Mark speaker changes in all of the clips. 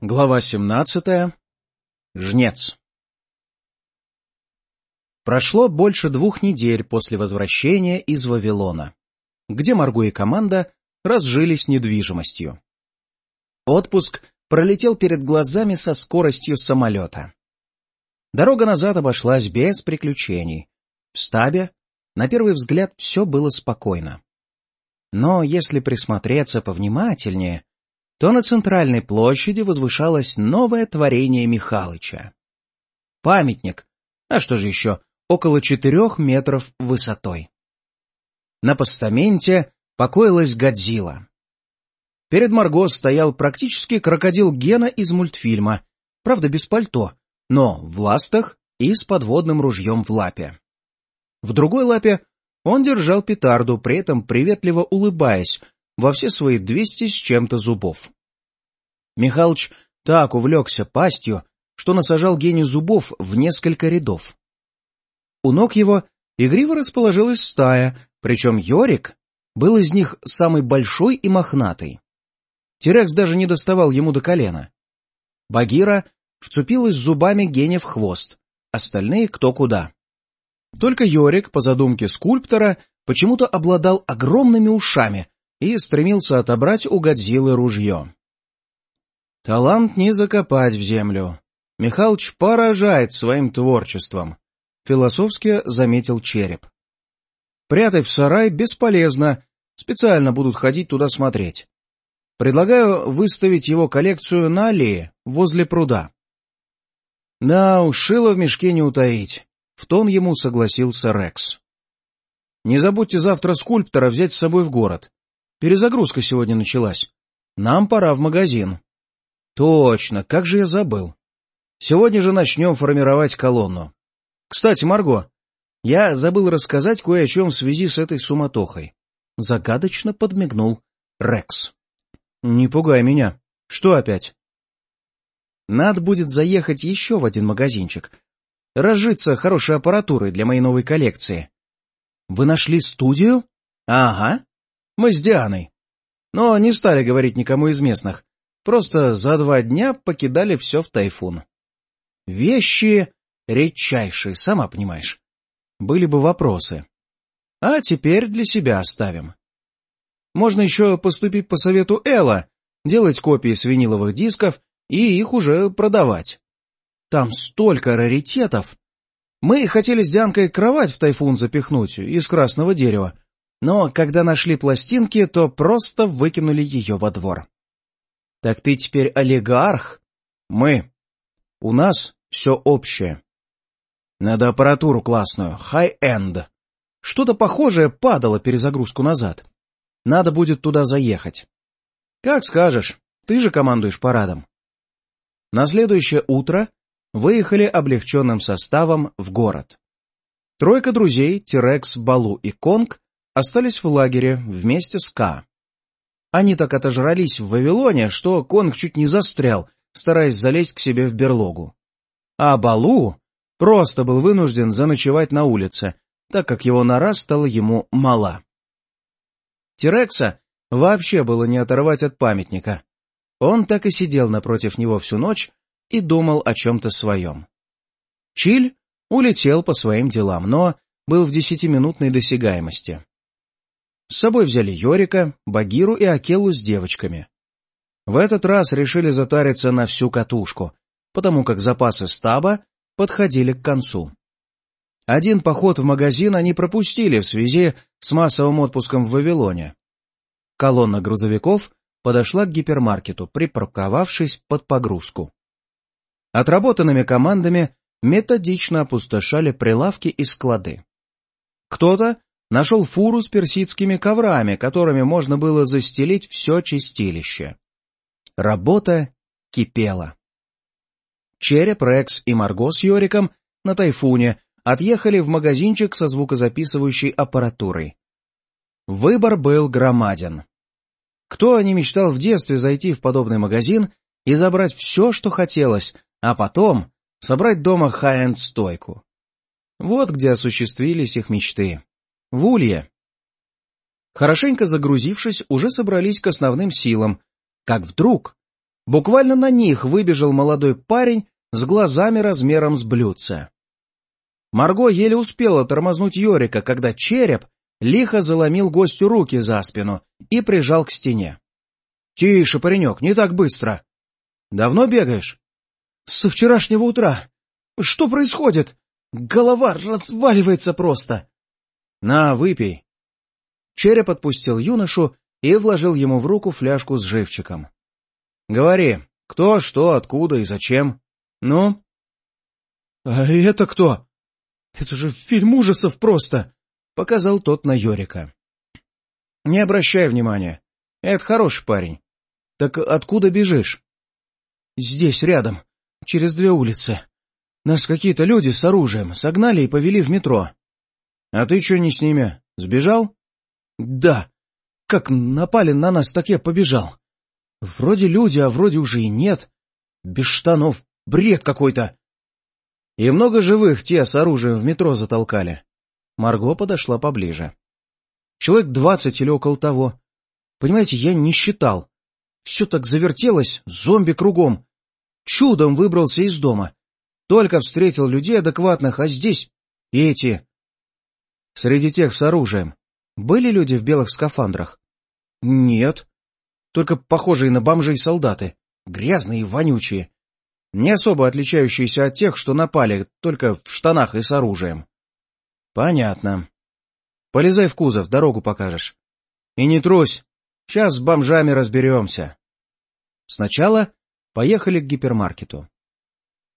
Speaker 1: Глава 17. Жнец. Прошло больше двух недель после возвращения из Вавилона, где Марго и команда разжились недвижимостью. Отпуск пролетел перед глазами со скоростью самолета. Дорога назад обошлась без приключений. В стабе, на первый взгляд, все было спокойно. Но если присмотреться повнимательнее, то на центральной площади возвышалось новое творение Михалыча. Памятник, а что же еще, около четырех метров высотой. На постаменте покоилась Годзилла. Перед Марго стоял практически крокодил Гена из мультфильма, правда без пальто, но в ластах и с подводным ружьем в лапе. В другой лапе он держал петарду, при этом приветливо улыбаясь, во все свои двести с чем-то зубов. Михалыч так увлекся пастью, что насажал гению зубов в несколько рядов. У ног его игриво расположилась стая, причем Йорик был из них самый большой и мохнатый. Терекс даже не доставал ему до колена. Багира вцепилась зубами геня в хвост, остальные кто куда. Только Йорик, по задумке скульптора, почему-то обладал огромными ушами и стремился отобрать у Годзиллы ружье. Талант не закопать в землю. Михалыч поражает своим творчеством, — философски заметил череп. Прятать в сарай бесполезно, специально будут ходить туда смотреть. Предлагаю выставить его коллекцию на аллее, возле пруда. Да, уж шило в мешке не утаить, — в тон ему согласился Рекс. Не забудьте завтра скульптора взять с собой в город. Перезагрузка сегодня началась. Нам пора в магазин. Точно, как же я забыл. Сегодня же начнем формировать колонну. Кстати, Марго, я забыл рассказать кое о чем в связи с этой суматохой. Загадочно подмигнул Рекс. Не пугай меня. Что опять? Надо будет заехать еще в один магазинчик. Разжиться хорошей аппаратурой для моей новой коллекции. Вы нашли студию? Ага. Мы с Дианой. Но не стали говорить никому из местных. Просто за два дня покидали все в тайфун. Вещи редчайшие, сама понимаешь. Были бы вопросы. А теперь для себя оставим. Можно еще поступить по совету Элла, делать копии с виниловых дисков и их уже продавать. Там столько раритетов. Мы хотели с Дианкой кровать в тайфун запихнуть из красного дерева, но когда нашли пластинки, то просто выкинули ее во двор. Так ты теперь олигарх? Мы. У нас все общее. Надо аппаратуру классную, хай-энд. Что-то похожее падало перезагрузку назад. Надо будет туда заехать. Как скажешь, ты же командуешь парадом. На следующее утро выехали облегченным составом в город. Тройка друзей, Тирекс, Балу и Конг, остались в лагере вместе с Ка. Они так отожрались в Вавилоне, что Конг чуть не застрял, стараясь залезть к себе в берлогу. А Балу просто был вынужден заночевать на улице, так как его нора стала ему мала. Тирекса вообще было не оторвать от памятника. Он так и сидел напротив него всю ночь и думал о чем-то своем. Чиль улетел по своим делам, но был в десятиминутной досягаемости. С собой взяли Йорика, Багиру и Акелу с девочками. В этот раз решили затариться на всю катушку, потому как запасы стаба подходили к концу. Один поход в магазин они пропустили в связи с массовым отпуском в Вавилоне. Колонна грузовиков подошла к гипермаркету, припарковавшись под погрузку. Отработанными командами методично опустошали прилавки и склады. Кто-то нашел фуру с персидскими коврами, которыми можно было застелить все чистилище. Работа кипела. Череп, Рекс и Марго с Йориком на Тайфуне отъехали в магазинчик со звукозаписывающей аппаратурой. Выбор был громаден. Кто не мечтал в детстве зайти в подобный магазин и забрать все, что хотелось, а потом собрать дома хай-энд стойку? Вот где осуществились их мечты в. Хорошенько загрузившись, уже собрались к основным силам, как вдруг Буквально на них выбежал молодой парень с глазами размером с блюдце. Марго еле успела тормознуть Йорика, когда череп лихо заломил гостю руки за спину и прижал к стене. — Тише, паренек, не так быстро. — Давно бегаешь? — Со вчерашнего утра. Что происходит? Голова разваливается просто. — На, выпей. Череп отпустил юношу и вложил ему в руку фляжку с живчиком. — Говори, кто, что, откуда и зачем. Ну? — А это кто? Это же фильм ужасов просто! — показал тот на Йорика. — Не обращай внимания. Это хороший парень. Так откуда бежишь? — Здесь, рядом, через две улицы. Нас какие-то люди с оружием согнали и повели в метро. — А ты что не с ними? Сбежал? — Да. Как напали на нас, так я побежал. Вроде люди, а вроде уже и нет. Без штанов. Бред какой-то. И много живых те с оружием в метро затолкали. Марго подошла поближе. Человек двадцать или около того. Понимаете, я не считал. Все так завертелось, зомби кругом. Чудом выбрался из дома. Только встретил людей адекватных, а здесь эти. Среди тех с оружием. Были люди в белых скафандрах? Нет. Только похожие на бомжей солдаты. Грязные и вонючие. Не особо отличающиеся от тех, что напали, только в штанах и с оружием. Понятно. Полезай в кузов, дорогу покажешь. И не трусь. Сейчас с бомжами разберемся. Сначала поехали к гипермаркету.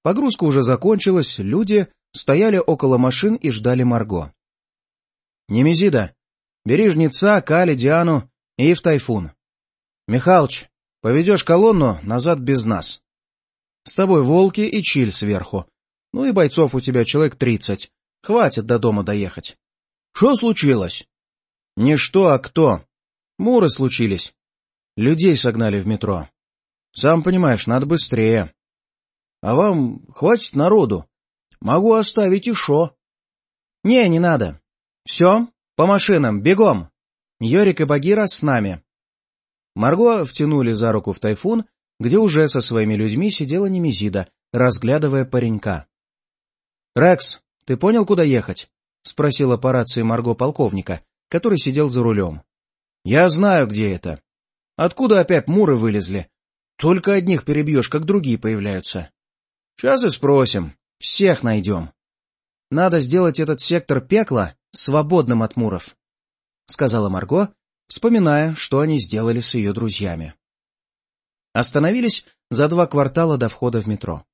Speaker 1: Погрузка уже закончилась, люди стояли около машин и ждали Марго. — Немезида, бери жнеца, Кали, Диану и в тайфун. Михалыч, поведешь колонну назад без нас. С тобой волки и чиль сверху. Ну и бойцов у тебя человек тридцать. Хватит до дома доехать. Что случилось? Не что, а кто. Муры случились. Людей согнали в метро. Сам понимаешь, надо быстрее. А вам хватит народу? Могу оставить и шо. Не, не надо. Все, по машинам, бегом. Йорик и Багира с нами. Марго втянули за руку в тайфун, где уже со своими людьми сидела Немезида, разглядывая паренька. — Рекс, ты понял, куда ехать? — спросила по рации Марго полковника, который сидел за рулем. — Я знаю, где это. Откуда опять муры вылезли? Только одних перебьешь, как другие появляются. Сейчас и спросим. Всех найдем. Надо сделать этот сектор пекла свободным от муров, — сказала Марго, вспоминая, что они сделали с ее друзьями. Остановились за два квартала до входа в метро.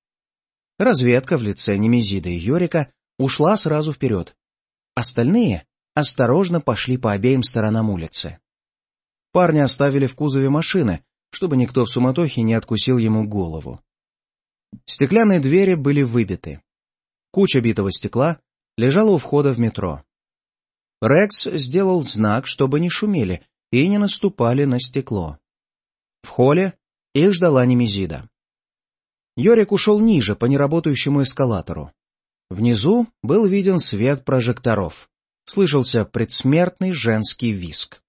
Speaker 1: Разведка в лице Немезида и Йорика ушла сразу вперед. Остальные осторожно пошли по обеим сторонам улицы. Парня оставили в кузове машины, чтобы никто в суматохе не откусил ему голову. Стеклянные двери были выбиты. Куча битого стекла лежала у входа в метро. Рекс сделал знак, чтобы не шумели и не наступали на стекло. В холле их ждала Немезида. Йорик ушел ниже по неработающему эскалатору. Внизу был виден свет прожекторов. Слышался предсмертный женский виск.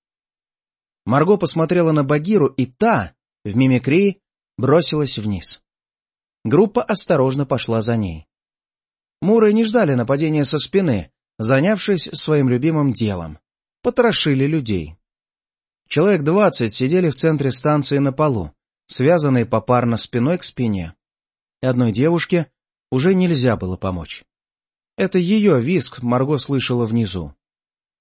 Speaker 1: Марго посмотрела на Багиру, и та, в мимикрии, бросилась вниз. Группа осторожно пошла за ней. Муры не ждали нападения со спины, занявшись своим любимым делом. Потрошили людей. Человек двадцать сидели в центре станции на полу, связанные попарно спиной к спине. И одной девушке уже нельзя было помочь. Это ее виск Марго слышала внизу.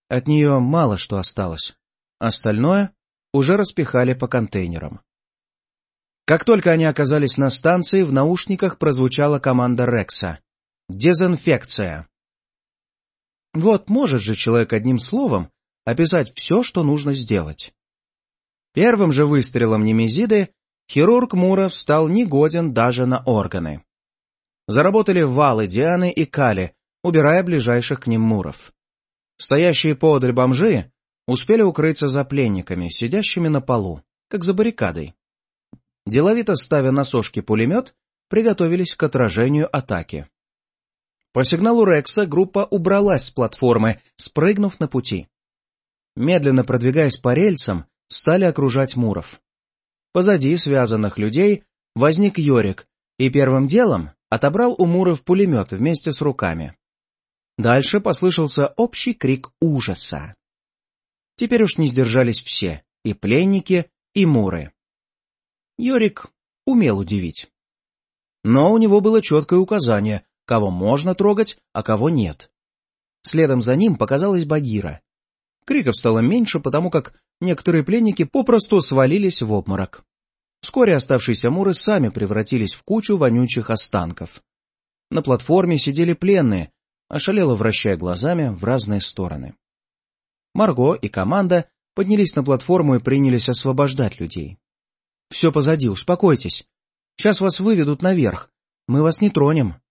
Speaker 1: От нее мало что осталось. Остальное уже распихали по контейнерам. Как только они оказались на станции, в наушниках прозвучала команда Рекса. «Дезинфекция». Вот может же человек одним словом описать все, что нужно сделать. Первым же выстрелом Немезиды хирург Муров стал негоден даже на органы. Заработали валы Дианы и Кали, убирая ближайших к ним Муров. Стоящие поодаль бомжи успели укрыться за пленниками, сидящими на полу, как за баррикадой. Деловито ставя на сошки пулемет, приготовились к отражению атаки. По сигналу Рекса группа убралась с платформы, спрыгнув на пути. Медленно продвигаясь по рельсам, стали окружать Муров. Позади связанных людей возник Йорик и первым делом отобрал у Муров пулемет вместе с руками. Дальше послышался общий крик ужаса. Теперь уж не сдержались все, и пленники, и Муры. Йорик умел удивить. Но у него было четкое указание, кого можно трогать, а кого нет. Следом за ним показалась Багира. Криков стало меньше, потому как некоторые пленники попросту свалились в обморок. Вскоре оставшиеся муры сами превратились в кучу вонючих останков. На платформе сидели пленные, ошалело вращая глазами в разные стороны. Марго и команда поднялись на платформу и принялись освобождать людей. — Все позади, успокойтесь. Сейчас вас выведут наверх. Мы вас не тронем. —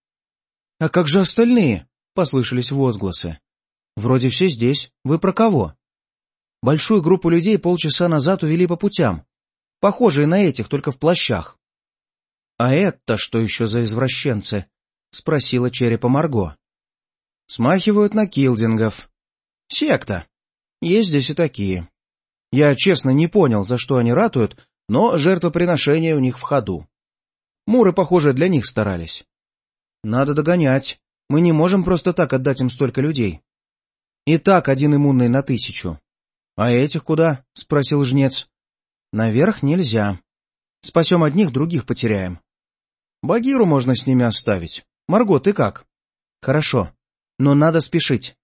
Speaker 1: А как же остальные? — послышались возгласы. — Вроде все здесь. Вы про кого? Большую группу людей полчаса назад увели по путям. Похожие на этих, только в плащах. — А это что еще за извращенцы? — спросила черепа Марго. — Смахивают на килдингов. — Секта. Есть здесь и такие. Я, честно, не понял, за что они ратуют, но жертвоприношения у них в ходу. Муры, похоже, для них старались. Надо догонять. Мы не можем просто так отдать им столько людей. И так один иммунный на тысячу. — А этих куда? — спросил жнец. — Наверх нельзя. Спасем одних, других потеряем. Багиру можно с ними оставить. Марго, ты как? — Хорошо, но надо спешить.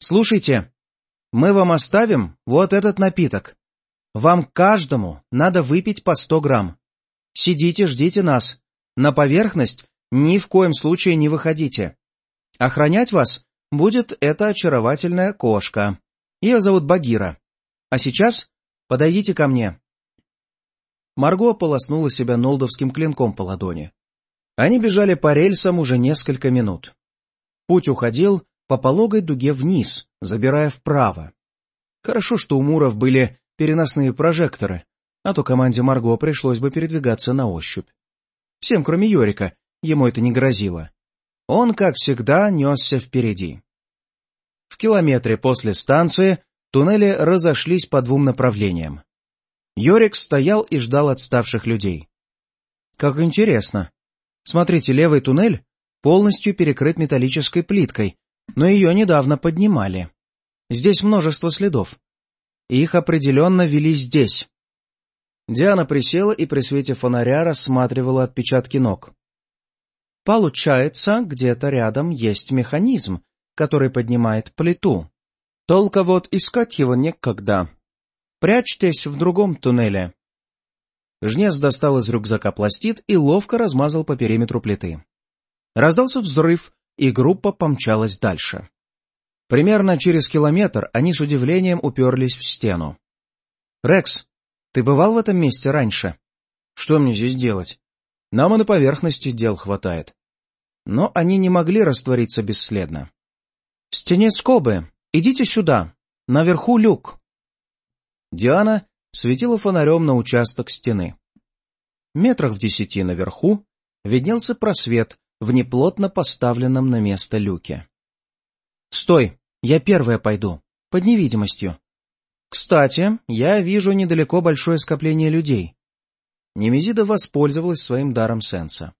Speaker 1: Слушайте, мы вам оставим вот этот напиток. Вам каждому надо выпить по сто грамм. Сидите, ждите нас. На поверхность ни в коем случае не выходите. Охранять вас будет эта очаровательная кошка. Ее зовут Багира. А сейчас подойдите ко мне. Марго полоснула себя нолдовским клинком по ладони. Они бежали по рельсам уже несколько минут. Путь уходил по пологой дуге вниз, забирая вправо. Хорошо, что у Муров были переносные прожекторы, а то команде Марго пришлось бы передвигаться на ощупь. Всем, кроме Йорика, ему это не грозило. Он, как всегда, несся впереди. В километре после станции туннели разошлись по двум направлениям. Йорик стоял и ждал отставших людей. Как интересно. Смотрите, левый туннель полностью перекрыт металлической плиткой, но ее недавно поднимали. Здесь множество следов. Их определенно вели здесь. Диана присела и при свете фонаря рассматривала отпечатки ног. Получается, где-то рядом есть механизм, который поднимает плиту. Только вот искать его некогда. Прячьтесь в другом туннеле. Жнец достал из рюкзака пластид и ловко размазал по периметру плиты. Раздался взрыв, и группа помчалась дальше. Примерно через километр они с удивлением уперлись в стену. — Рекс, ты бывал в этом месте раньше? — Что мне здесь делать? Нам и на поверхности дел хватает. Но они не могли раствориться бесследно. — В скобы. Идите сюда. Наверху люк. Диана светила фонарем на участок стены. Метрах в десяти наверху виднелся просвет в неплотно поставленном на место люке. — Стой! Я первая пойду. Под невидимостью. Кстати, я вижу недалеко большое скопление людей. Немезида воспользовалась своим даром сенса.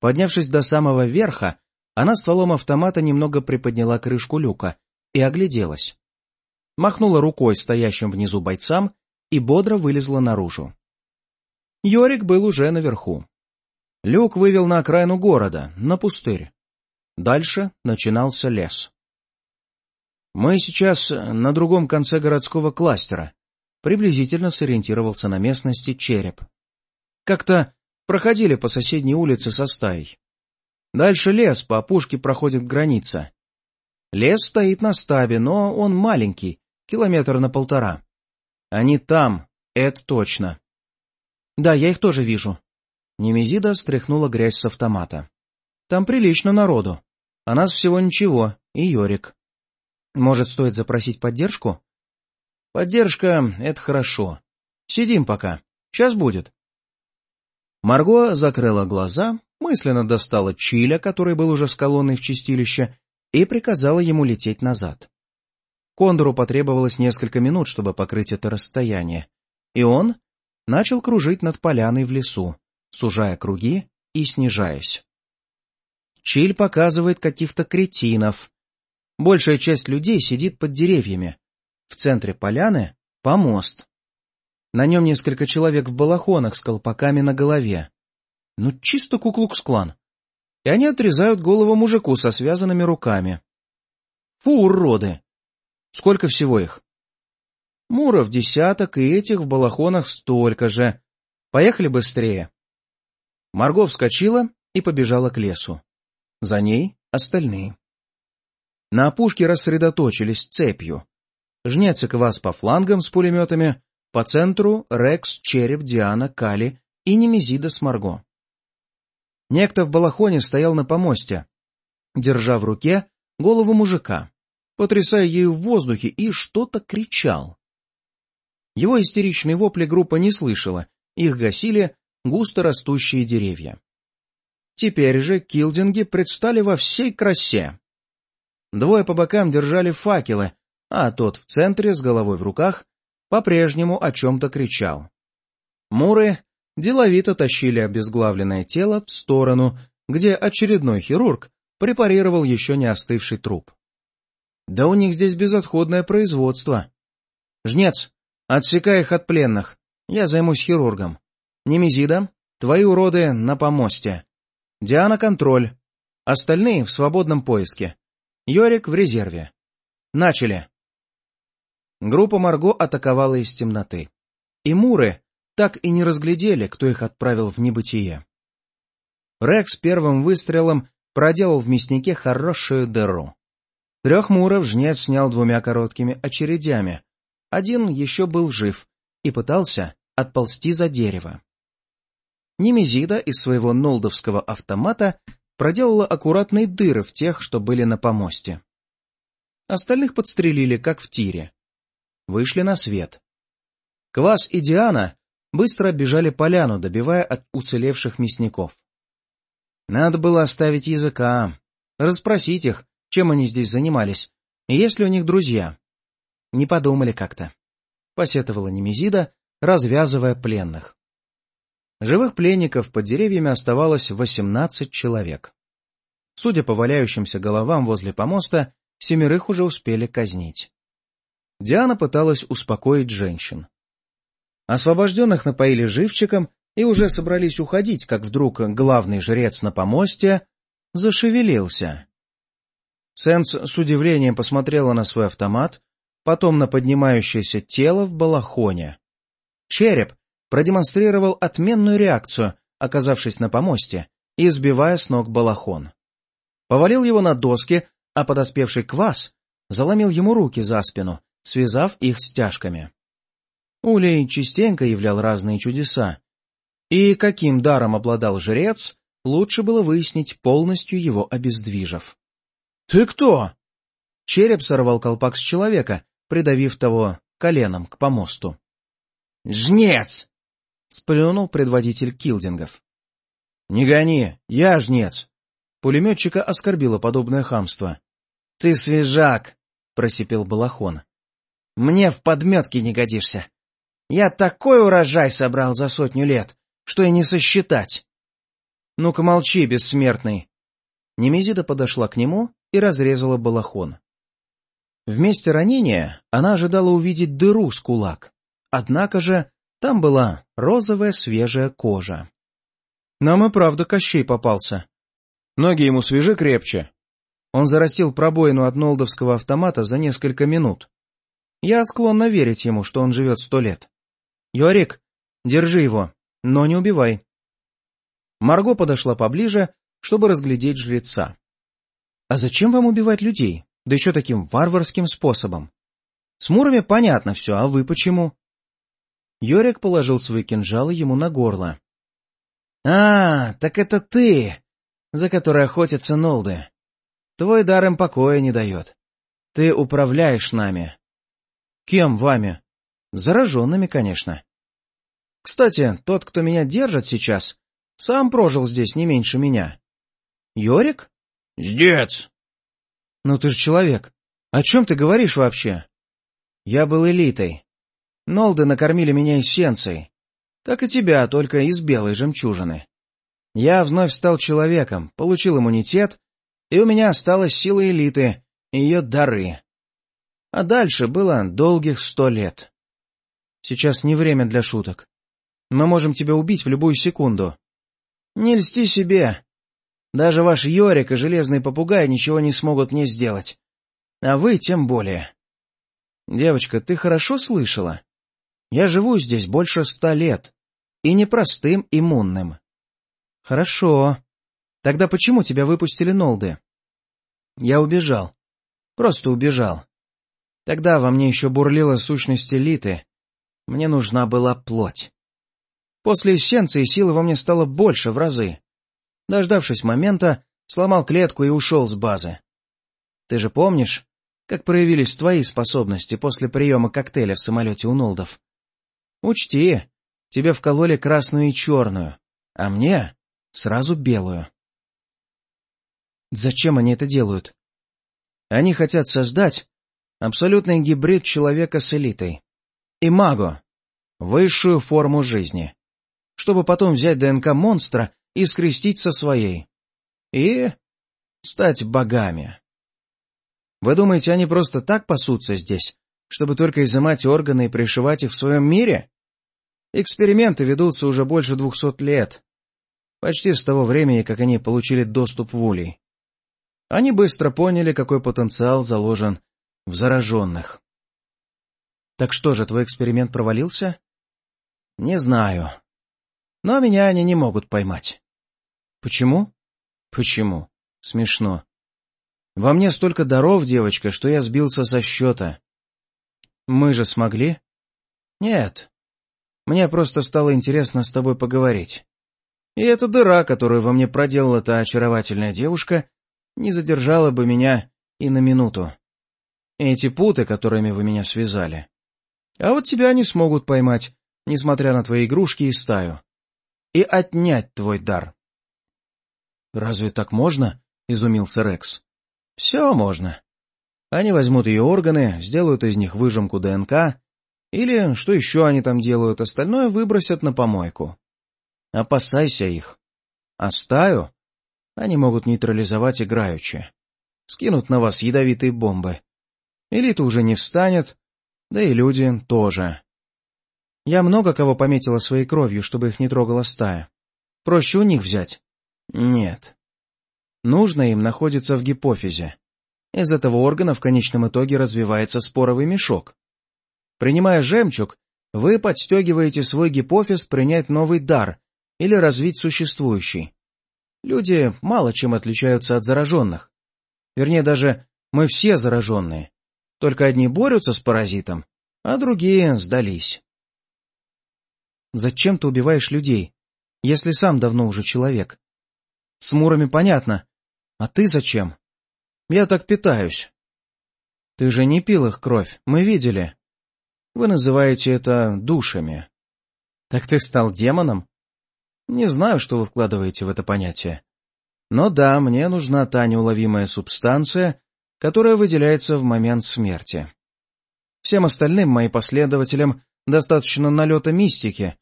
Speaker 1: Поднявшись до самого верха, она стволом автомата немного приподняла крышку люка и огляделась. Махнула рукой стоящим внизу бойцам и бодро вылезла наружу. Йорик был уже наверху. Люк вывел на окраину города, на пустырь. Дальше начинался лес. Мы сейчас на другом конце городского кластера. Приблизительно сориентировался на местности череп. Как-то проходили по соседней улице со стаей. Дальше лес, по опушке проходит граница. Лес стоит на стабе, но он маленький, километр на полтора. Они там, это точно. Да, я их тоже вижу. Немезида стряхнула грязь с автомата. Там прилично народу. А нас всего ничего, и Йорик. Может, стоит запросить поддержку? Поддержка — это хорошо. Сидим пока. Сейчас будет. Марго закрыла глаза, мысленно достала Чиля, который был уже с колонной в чистилище, и приказала ему лететь назад. Кондору потребовалось несколько минут, чтобы покрыть это расстояние, и он начал кружить над поляной в лесу, сужая круги и снижаясь. Чиль показывает каких-то кретинов. Большая часть людей сидит под деревьями. В центре поляны — помост. На нем несколько человек в балахонах с колпаками на голове. Ну, чисто куклукс-клан. И они отрезают голову мужику со связанными руками. Фу, уроды! Сколько всего их? Муров десяток, и этих в балахонах столько же. Поехали быстрее. Марго вскочила и побежала к лесу. За ней остальные. На опушке рассредоточились цепью. Жнец и Квас по флангам с пулеметами, по центру Рекс, Череп, Диана, Кали и Немезида с Марго. Некто в балахоне стоял на помосте, держа в руке голову мужика, потрясая ею в воздухе, и что-то кричал. Его истеричные вопли группа не слышала, их гасили густо растущие деревья. Теперь же килдинги предстали во всей красе. Двое по бокам держали факелы, а тот в центре с головой в руках по-прежнему о чем-то кричал. Муры деловито тащили обезглавленное тело в сторону, где очередной хирург препарировал еще не остывший труп. Да у них здесь безотходное производство. Жнец, отсекай их от пленных. Я займусь хирургом. Немезида, твои уроды на помосте. Диана — контроль. Остальные в свободном поиске. Йорик в резерве. Начали. Группа Марго атаковала из темноты. И Муры так и не разглядели, кто их отправил в небытие. Рекс первым выстрелом проделал в мяснике хорошую дыру. Трех муров жнец снял двумя короткими очередями. Один еще был жив и пытался отползти за дерево. Немезида из своего нолдовского автомата проделала аккуратные дыры в тех, что были на помосте. Остальных подстрелили, как в тире. Вышли на свет. Квас и Диана быстро оббежали поляну, добивая от уцелевших мясников. Надо было оставить языка, расспросить их, чем они здесь занимались, есть ли у них друзья. Не подумали как-то. Посетовала Немезида, развязывая пленных. Живых пленников под деревьями оставалось восемнадцать человек. Судя по валяющимся головам возле помоста, семерых уже успели казнить. Диана пыталась успокоить женщин. Освобожденных напоили живчиком и уже собрались уходить, как вдруг главный жрец на помосте зашевелился. Сенс с удивлением посмотрела на свой автомат, потом на поднимающееся тело в балахоне. Череп продемонстрировал отменную реакцию, оказавшись на помосте и сбивая с ног балахон. Повалил его на доски, а подоспевший квас заломил ему руки за спину, связав их стяжками. Улей частенько являл разные чудеса, и каким даром обладал жрец, лучше было выяснить, полностью его обездвижив. «Ты кто?» Череп сорвал колпак с человека, придавив того коленом к помосту. «Жнец!» — сплюнул предводитель килдингов. «Не гони, я жнец!» Пулеметчика оскорбило подобное хамство. «Ты свежак!» — просипел Балахон. «Мне в подметке не годишься. Я такой урожай собрал за сотню лет, что и не сосчитать!» «Ну-ка молчи, бессмертный!» Немезида подошла к нему и разрезала балахон. В месте ранения она ожидала увидеть дыру с кулак, однако же там была розовая свежая кожа. Нам и правда Кощей попался. Ноги ему свежи крепче. Он зарастил пробоину от нолдовского автомата за несколько минут. Я склонна верить ему, что он живет сто лет. Йорик, держи его, но не убивай. Марго подошла поближе, чтобы разглядеть жреца. А зачем вам убивать людей? Да еще таким варварским способом. С Мурами понятно все, а вы почему? Йорик положил свои кинжалы ему на горло. — А, так это ты, за которой охотятся Нолды. Твой дар им покоя не дает. Ты управляешь нами. — Кем вами? — Зараженными, конечно. Кстати, тот, кто меня держит сейчас, сам прожил здесь не меньше меня. — Йорик? — Ждец! — Ну ты же человек. О чем ты говоришь вообще? — Я был элитой. Нолды накормили меня эссенцией. Как и тебя, только из белой жемчужины. Я вновь стал человеком, получил иммунитет, и у меня осталась сила элиты ее дары. А дальше было долгих сто лет. Сейчас не время для шуток. Мы можем тебя убить в любую секунду. Не льсти себе. Даже ваш Йорик и Железный Попугай ничего не смогут мне сделать. А вы тем более. Девочка, ты хорошо слышала? Я живу здесь больше ста лет. И не простым иммунным. Хорошо. Тогда почему тебя выпустили Нолды? Я убежал. Просто убежал. Тогда во мне еще бурлила сущность элиты. Мне нужна была плоть. После эссенции силы во мне стало больше в разы. Дождавшись момента, сломал клетку и ушел с базы. Ты же помнишь, как проявились твои способности после приема коктейля в самолете у Нолдов? Учти, тебе вкололи красную и черную, а мне сразу белую. Зачем они это делают? Они хотят создать абсолютный гибрид человека с элитой. И магу. Высшую форму жизни. Чтобы потом взять ДНК монстра и скрестить со своей. И стать богами. Вы думаете, они просто так пасутся здесь, чтобы только изымать органы и пришивать их в своем мире? Эксперименты ведутся уже больше двухсот лет. Почти с того времени, как они получили доступ в Улей. Они быстро поняли, какой потенциал заложен в зараженных. Так что же, твой эксперимент провалился? Не знаю. Но меня они не могут поймать. Почему? Почему? Смешно. Во мне столько даров, девочка, что я сбился со счета. Мы же смогли? Нет. Мне просто стало интересно с тобой поговорить. И эта дыра, которую во мне проделала та очаровательная девушка, не задержала бы меня и на минуту. Эти путы, которыми вы меня связали. А вот тебя не смогут поймать, несмотря на твои игрушки и стаю. И отнять твой дар. «Разве так можно?» — изумился Рекс. «Все можно. Они возьмут ее органы, сделают из них выжимку ДНК, или, что еще они там делают, остальное выбросят на помойку. Опасайся их. А стаю они могут нейтрализовать играючи. Скинут на вас ядовитые бомбы. Элита уже не встанет, да и люди тоже. Я много кого пометила своей кровью, чтобы их не трогала стая. Проще у них взять. Нет. Нужно им находится в гипофизе. Из этого органа в конечном итоге развивается споровый мешок. Принимая жемчуг, вы подстегиваете свой гипофиз принять новый дар или развить существующий. Люди мало чем отличаются от зараженных. Вернее, даже мы все зараженные. Только одни борются с паразитом, а другие сдались. Зачем ты убиваешь людей, если сам давно уже человек? С мурами понятно. А ты зачем? Я так питаюсь. Ты же не пил их кровь, мы видели. Вы называете это душами. Так ты стал демоном? Не знаю, что вы вкладываете в это понятие. Но да, мне нужна та неуловимая субстанция, которая выделяется в момент смерти. Всем остальным, моим последователям, достаточно налета мистики,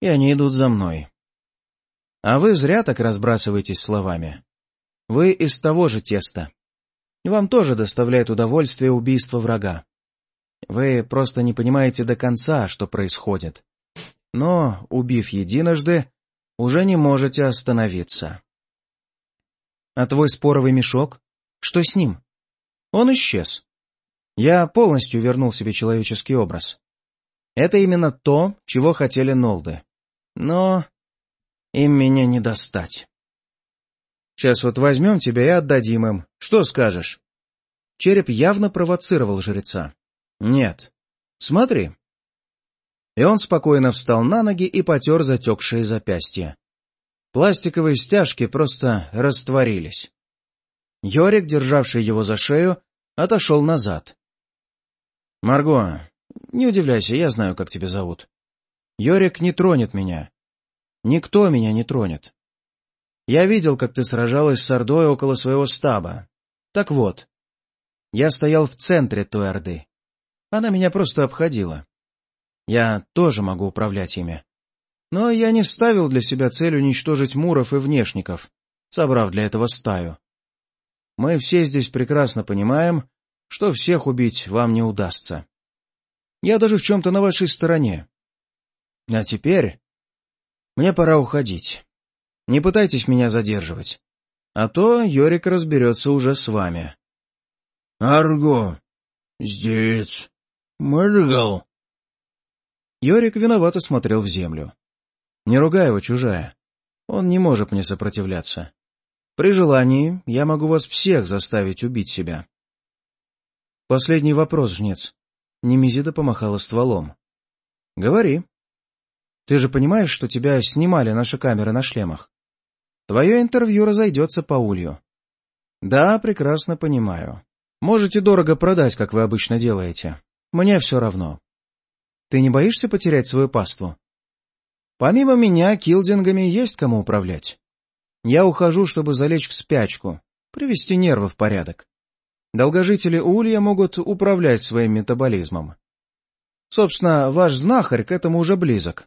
Speaker 1: и они идут за мной. А вы зря так разбрасываетесь словами. Вы из того же теста. Вам тоже доставляет удовольствие убийство врага. Вы просто не понимаете до конца, что происходит. Но, убив единожды, уже не можете остановиться. А твой споровый мешок? Что с ним? Он исчез. Я полностью вернул себе человеческий образ. Это именно то, чего хотели Нолды. Но им меня не достать. Сейчас вот возьмем тебя и отдадим им. Что скажешь? Череп явно провоцировал жреца. Нет. Смотри. И он спокойно встал на ноги и потер затекшие запястья. Пластиковые стяжки просто растворились. Йорик, державший его за шею, отошел назад. — Марго, не удивляйся, я знаю, как тебя зовут. Йорик не тронет меня. Никто меня не тронет. Я видел, как ты сражалась с Ордой около своего стаба. Так вот, я стоял в центре той Орды. Она меня просто обходила. Я тоже могу управлять ими. Но я не ставил для себя цель уничтожить муров и внешников, собрав для этого стаю. Мы все здесь прекрасно понимаем, что всех убить вам не удастся. Я даже в чем-то на вашей стороне. А теперь мне пора уходить. Не пытайтесь меня задерживать, а то Йорик разберется уже с вами.
Speaker 2: — Арго, здесь, Мэргал.
Speaker 1: Йорик виновато смотрел в землю. Не ругай его, чужая. Он не может мне сопротивляться. При желании я могу вас всех заставить убить себя. Последний вопрос, жнец. Немезида помахала стволом. — Говори. Ты же понимаешь, что тебя снимали наши камеры на шлемах? Твое интервью разойдется по улью. — Да, прекрасно понимаю. Можете дорого продать, как вы обычно делаете. Мне все равно. Ты не боишься потерять свою паству? Помимо меня, килдингами есть кому управлять. Я ухожу, чтобы залечь в спячку, привести нервы в порядок. Долгожители Улья могут управлять своим метаболизмом. Собственно, ваш знахарь к этому уже близок.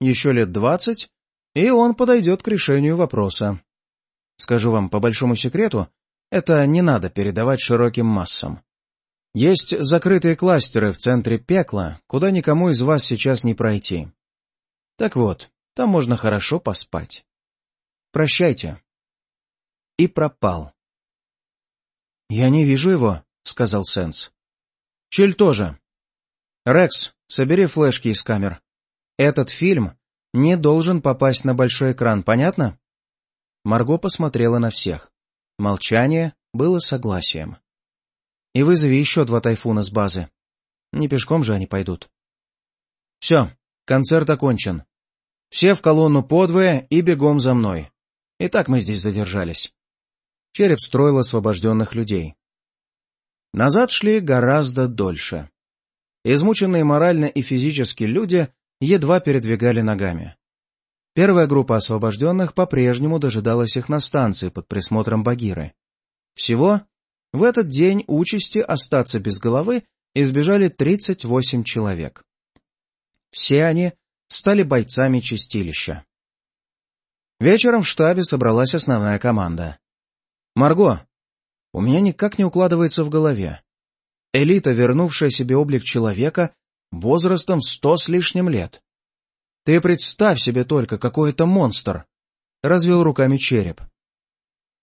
Speaker 1: Еще лет двадцать, и он подойдет к решению вопроса. Скажу вам по большому секрету, это не надо передавать широким массам. Есть закрытые кластеры в центре пекла, куда никому из вас сейчас не пройти. Так вот, там можно хорошо поспать. Прощайте. И пропал. — Я не вижу его, — сказал Сенс. — Чель тоже. Рекс, собери флешки из камер. Этот фильм не должен попасть на большой экран, понятно? Марго посмотрела на всех. Молчание было согласием. И вызови еще два тайфуна с базы. Не пешком же они пойдут. Все, концерт окончен. Все в колонну подвое и бегом за мной. И так мы здесь задержались. Череп строил освобожденных людей. Назад шли гораздо дольше. Измученные морально и физически люди едва передвигали ногами. Первая группа освобожденных по-прежнему дожидалась их на станции под присмотром Багиры. Всего в этот день участи остаться без головы избежали 38 человек. Все они стали бойцами чистилища. Вечером в штабе собралась основная команда. «Марго, у меня никак не укладывается в голове. Элита, вернувшая себе облик человека, возрастом сто с лишним лет. Ты представь себе только, какой это монстр!» — развел руками череп.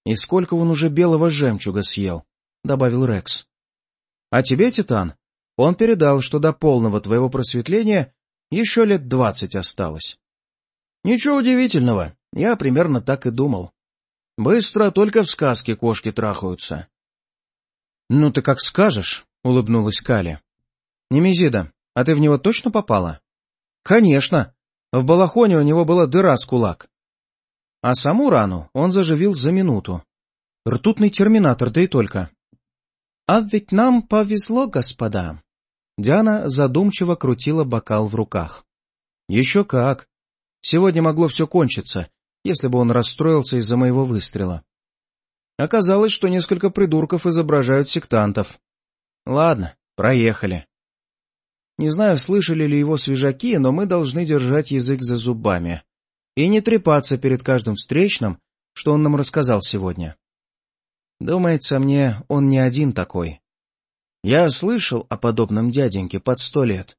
Speaker 1: «И сколько он уже белого жемчуга съел?» — добавил Рекс. «А тебе, Титан, он передал, что до полного твоего просветления еще лет двадцать осталось». «Ничего удивительного, я примерно так и думал. Быстро только в сказке кошки трахаются». «Ну ты как скажешь», — улыбнулась Кали. «Немезида, а ты в него точно попала? Конечно. В балахоне у него была дыра с кулак. А саму рану он заживил за минуту. Ртутный терминатор, да и только. А ведь нам повезло, господа. Диана задумчиво крутила бокал в руках. Еще как. Сегодня могло все кончиться, если бы он расстроился из-за моего выстрела. Оказалось, что несколько придурков изображают сектантов. Ладно, проехали. Не знаю, слышали ли его свежаки, но мы должны держать язык за зубами и не трепаться перед каждым встречным, что он нам рассказал сегодня. Думается мне, он не один такой. Я слышал о подобном дяденьке под сто лет.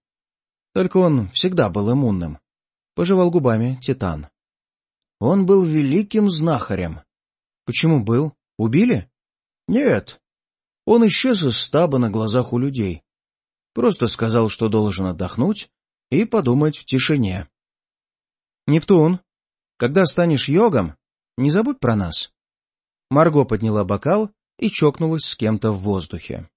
Speaker 1: Только он всегда был иммунным. Пожевал губами Титан. Он был великим знахарем. Почему был? Убили? Нет. Он исчез из стаба на глазах у людей. Просто сказал, что должен отдохнуть и подумать в тишине. «Нептун, когда станешь йогом, не забудь про нас». Марго подняла бокал и чокнулась с кем-то в воздухе.